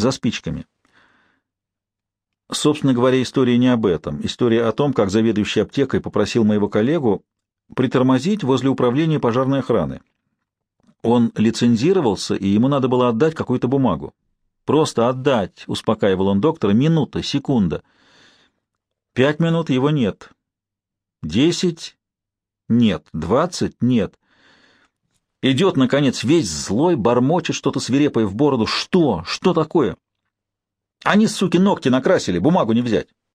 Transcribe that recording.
за спичками. Собственно говоря, история не об этом. История о том, как заведующий аптекой попросил моего коллегу притормозить возле управления пожарной охраны. Он лицензировался, и ему надо было отдать какую-то бумагу. Просто отдать, успокаивал он доктора, минута, секунда. Пять минут его нет. Десять — нет. Двадцать — нет. Идет, наконец, весь злой, бормочет что-то свирепое в бороду. Что? Что такое? Они, суки, ногти накрасили, бумагу не взять.